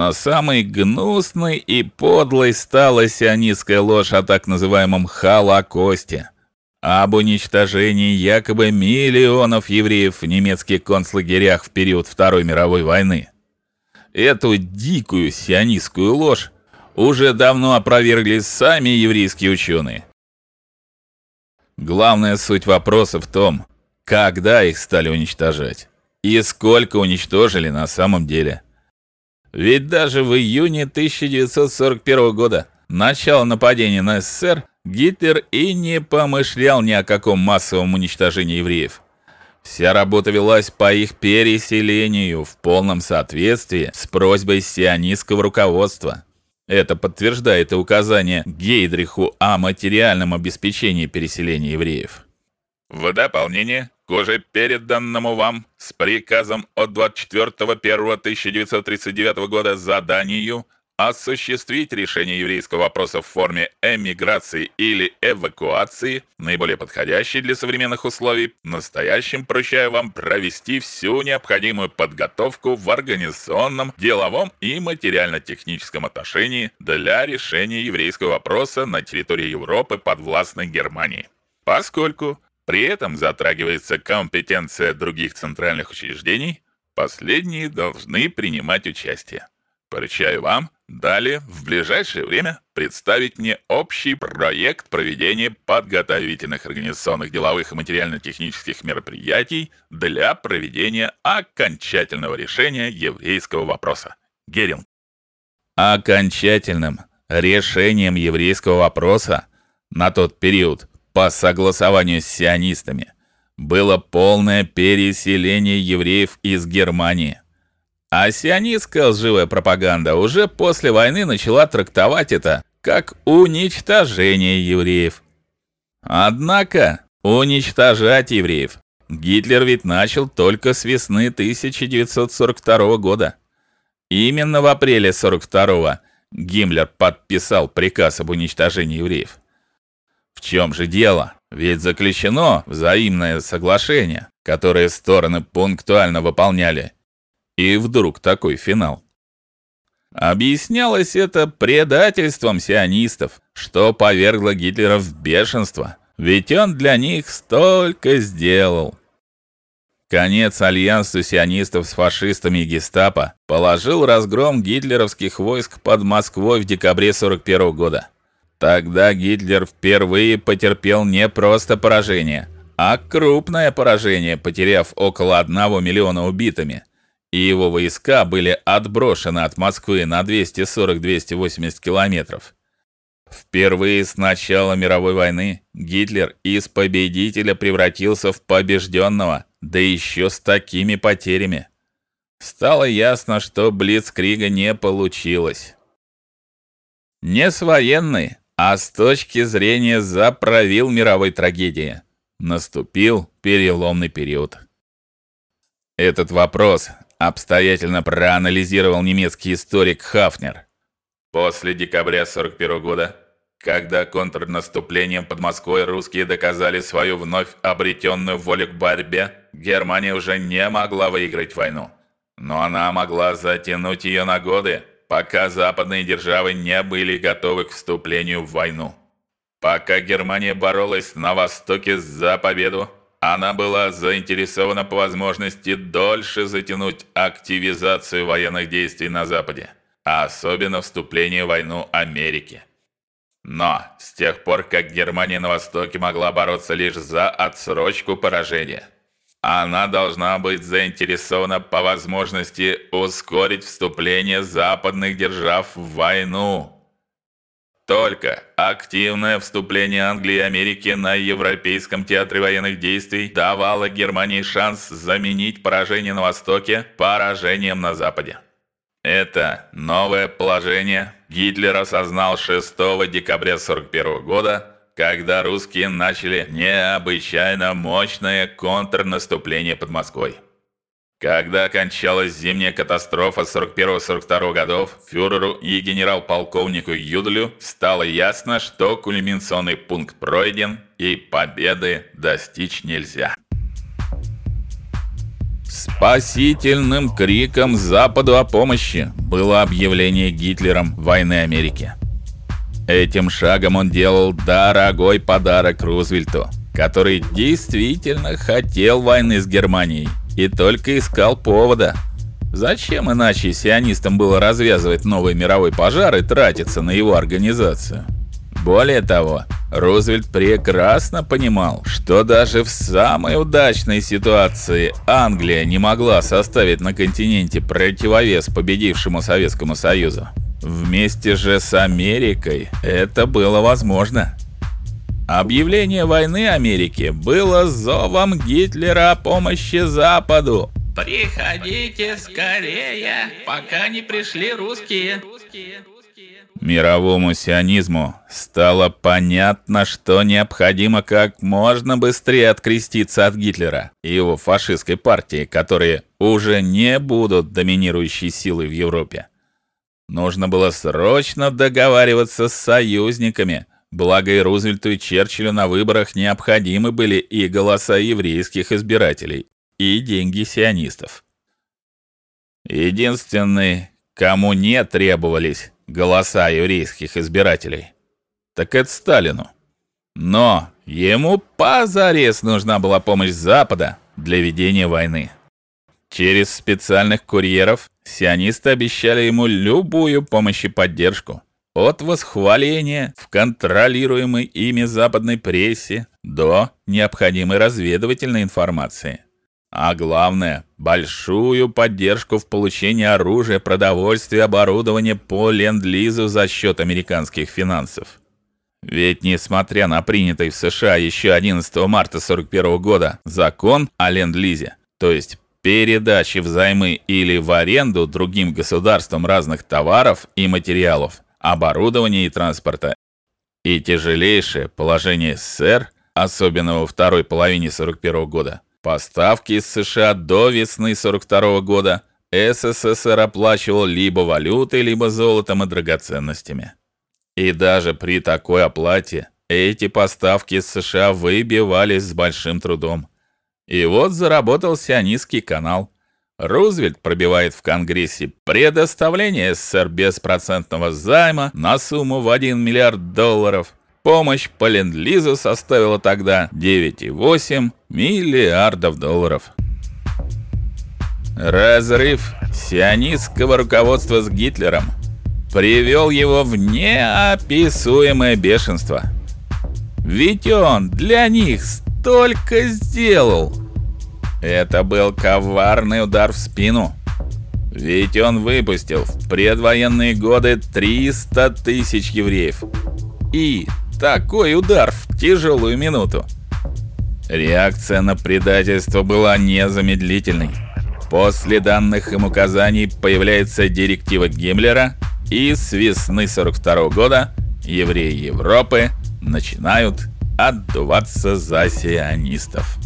Но самой гнусной и подлой стала сионистская ложь о так называемом Холокосте, об уничтожении якобы миллионов евреев в немецких концлагерях в период Второй мировой войны. Эту дикую сионистскую ложь уже давно опровергли сами еврейские ученые. Главная суть вопроса в том, когда их стали уничтожать и сколько уничтожили на самом деле. Ведь даже в июне 1941 года, начало нападения на СССР, Гитлер и не помышлял ни о каком массовом уничтожении евреев. Вся работа велась по их переселению в полном соответствии с просьбой сионистского руководства. Это подтверждает и указание Гейдриху о материальном обеспечении переселения евреев. В дополнение уже переданному вам с приказом от 24.01.1939 года заданию осуществить решение еврейского вопроса в форме эмиграции или эвакуации, наиболее подходящей для современных условий, настоящим поручаю вам провести всю необходимую подготовку в организационном, деловом и материально-техническом отношении для решения еврейского вопроса на территории Европы подвластной Германии. Поскольку при этом затрагивается компетенция других центральных учреждений, последние должны принимать участие. Поручаю вам далее в ближайшее время представить мне общий проект проведения подготовительных организационных, деловых и материально-технических мероприятий для проведения окончательного решения еврейского вопроса. Геринг. Окончательным решением еврейского вопроса на тот период по согласованию с сионистами было полное переселение евреев из Германии. А сионистская лживая пропаганда уже после войны начала трактовать это как уничтожение евреев. Однако уничтожать евреев Гитлер ведь начал только с весны 1942 года. Именно в апреле 42-го Гиммлер подписал приказ об уничтожении евреев. В чем же дело? Ведь заключено взаимное соглашение, которое стороны пунктуально выполняли и вдруг такой финал. Объяснялось это предательством сионистов, что повергло Гитлера в бешенство, ведь он для них столько сделал. Конец альянсу сионистов с фашистами и Гестапо положил разгром гитлеровских войск под Москвой в декабре 41 года. Тогда Гитлер впервые потерпел не просто поражение, а крупное поражение, потеряв около 1 миллиона убитыми и его войска были отброшены от Москвы на 240-280 километров. Впервые с начала мировой войны Гитлер из победителя превратился в побежденного, да еще с такими потерями. Стало ясно, что блицкрига не получилось. Не с военной, а с точки зрения заправил мировой трагедии. Наступил переломный период. Этот вопрос обстоятельно проанализировал немецкий историк Хафнер. После декабря 41 года, когда контрнаступлением под Москвой русские доказали свою вновь обретенную волю к борьбе, Германия уже не могла выиграть войну. Но она могла затянуть ее на годы, пока западные державы не были готовы к вступлению в войну. Пока Германия боролась на востоке за победу, она была заинтересована по возможности дольше затянуть активизацию военных действий на западе, а особенно вступление в войну Америки. Но с тех пор, как Германия на востоке могла бороться лишь за отсрочку поражения, она должна быть заинтересована по возможности ускорить вступление западных держав в войну. Только активное вступление Англии и Америки на европейском театре военных действий давало Германии шанс заменить поражение на востоке поражением на западе. Это новое положение Гитлер осознал 6 декабря 41 года, когда русские начали необычайно мощное контрнаступление под Москвой. Когда кончалась зимняя катастрофа 41-42 годов, фюреру и генерал-полковнику Юдлю стало ясно, что кульминационный пункт пройден и победы достичь нельзя. Спасительным криком Западу о помощи было объявление Гитлером войны Америке. Этим шагом он делал дорогой подарок Рузвельту, который действительно хотел войны с Германией и только искал повода. Зачем иначе сионистам было развязывать новый мировой пожар и тратиться на его организацию? Более того, Рузвельт прекрасно понимал, что даже в самой удачной ситуации Англия не могла составить на континенте противовес победившему Советскому Союзу. Вместе же с Америкой это было возможно. Объявление войны Америке было зовом Гитлера о помощи Западу. Приходите скорее, пока не пришли русские. Мировому сионизму стало понятно, что необходимо как можно быстрее откреститься от Гитлера и его фашистской партии, которые уже не будут доминирующей силой в Европе. Нужно было срочно договариваться с союзниками. Благо и Рузвельту и Черчиллю на выборах необходимы были и голоса еврейских избирателей, и деньги сионистов. Единственный, кому не требовались голоса еврейских избирателей, так это Сталину. Но ему позарез нужна была помощь Запада для ведения войны. Через специальных курьеров сионисты обещали ему любую помощь и поддержку, от восхваления в контролируемой ими западной прессе до необходимой разведывательной информации. А главное, большую поддержку в получении оружия, продовольствия, оборудования по ленд-лизу за счет американских финансов. Ведь несмотря на принятый в США еще 11 марта 41 года закон о ленд-лизе, то есть передачи взаймы или в аренду другим государствам разных товаров и материалов, оборудования и транспорта. И тяжелейшее положение СССР, особенно во второй половине 41 года. Поставки из США до весны 42 года СССР оплачивал либо валютой, либо золотом и драгоценностями. И даже при такой оплате эти поставки из США выбивались с большим трудом. И вот заработал сионистский канал. Рузвельт пробивает в Конгрессе предоставление СССР беспроцентного займа на сумму в 1 миллиард долларов. Помощь по ленд-лизу составила тогда 9,8 миллиардов долларов. Разрыв сионистского руководства с Гитлером привел его в неописуемое бешенство. Ведь он для них только сделал. Это был коварный удар в спину. Ведь он выпустил в предвоенные годы 300 тысяч евреев. И такой удар в тяжелую минуту. Реакция на предательство была незамедлительной. После данных им указаний появляется директива Гиммлера, и с весны 42 года евреи Европы начинают отдуваться за сионистов.